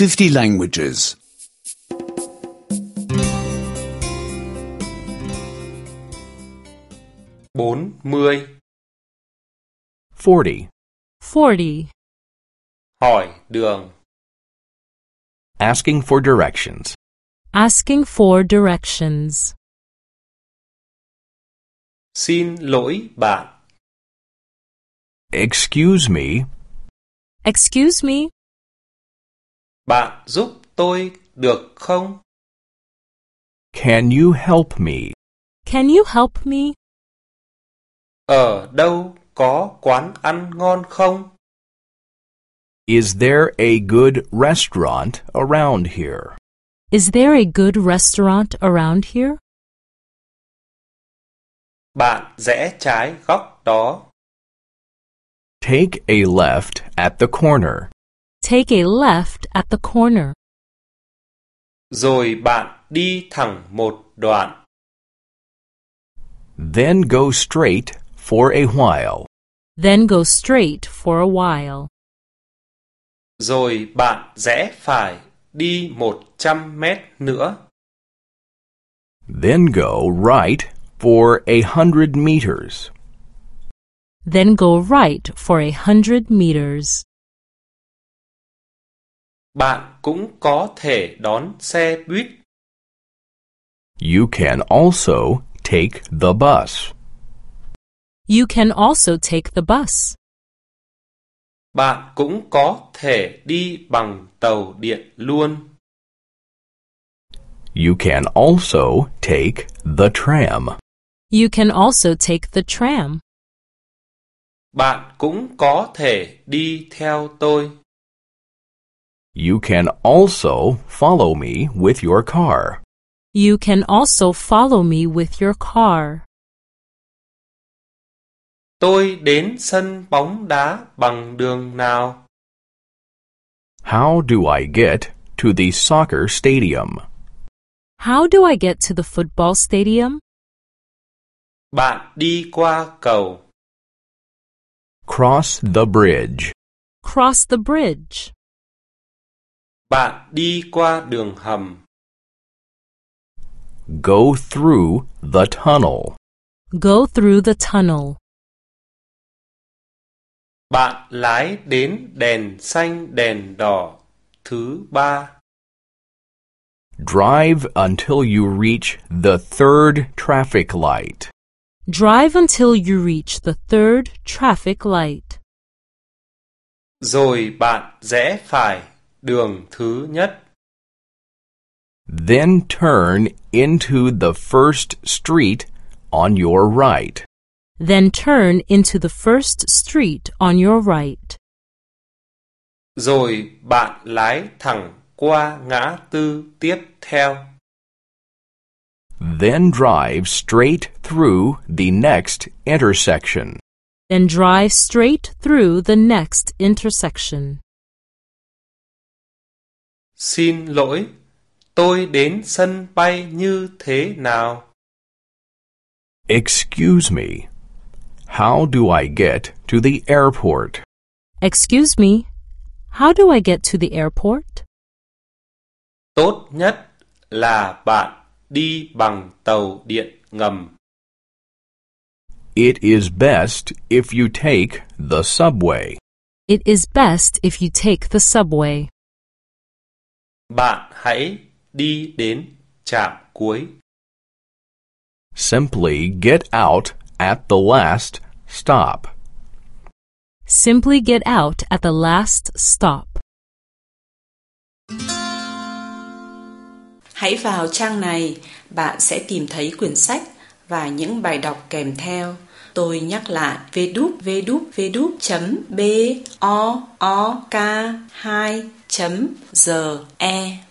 50 languages. 40. 40. 40. Hỏi đường. Asking for directions. Asking for directions. Xin lỗi bạn. Excuse me, Excuse me, Bạn giúp tôi được không? can you help me? can you help me? Ở đâu có quán ăn ngon không? Is there a good restaurant around here? Is there a good restaurant around here? Bạn rẽ trái góc đó. Take a left at the corner. Take a left at the corner. Rồi bạn đi thẳng một đoạn. Then go straight for a while. Then go straight for a while. Rồi bạn rẽ phải đi 100 mét nữa. Then go right for a hundred meters. Then go right for a hundred meters. Bạn cũng có thể đón xe buýt. You can also take the bus. You can also take the bus. Bạn cũng có thể đi bằng tàu điện luôn. You can also take the tram. You can also take the tram. Bạn cũng có thể đi theo tôi. You can also follow me with your car. You can also follow me with your car. Tôi đến sân bóng đá bằng đường nào? How do I get to the soccer stadium? How do I get to the football stadium? Bạn đi qua cầu. Cross the bridge. Cross the bridge. Bạn đi qua đường hầm. Go through the tunnel. Go through the tunnel. Bạn lái đến đèn xanh đèn đỏ thứ ba. Drive until you reach the third traffic light. Drive until you reach the third traffic light. Rồi bạn rẽ phải đường thứ nhất. Then turn into the first street on your right. Then turn into the first street on your right. Rồi bạn lái thẳng qua ngã tư tiếp theo. Then drive straight through the next intersection. Then drive straight through the next intersection. Xin lỗi, tôi đến sân bay như thế nào? Excuse me. How do I get to the airport? Excuse me, how do I get to the airport? Tốt nhất là bạn đi bằng tàu điện ngầm. It is best if you take the subway. It is best if you take the subway. Bạn hãy đi đến trạm cuối. Simply get out at the last stop. Simply get out at the last stop. Hãy vào trang này, bạn sẽ tìm thấy quyển sách và những bài đọc kèm theo. Tôi nhắc lại chấm giờ e.